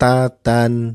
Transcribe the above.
Tatan